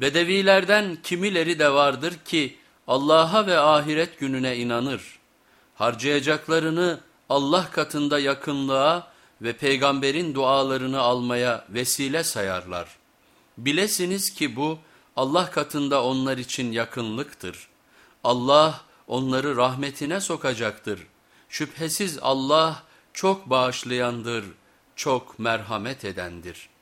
Bedevilerden kimileri de vardır ki Allah'a ve ahiret gününe inanır. Harcayacaklarını Allah katında yakınlığa ve peygamberin dualarını almaya vesile sayarlar. Bilesiniz ki bu Allah katında onlar için yakınlıktır. Allah onları rahmetine sokacaktır. Şüphesiz Allah çok bağışlayandır, çok merhamet edendir.''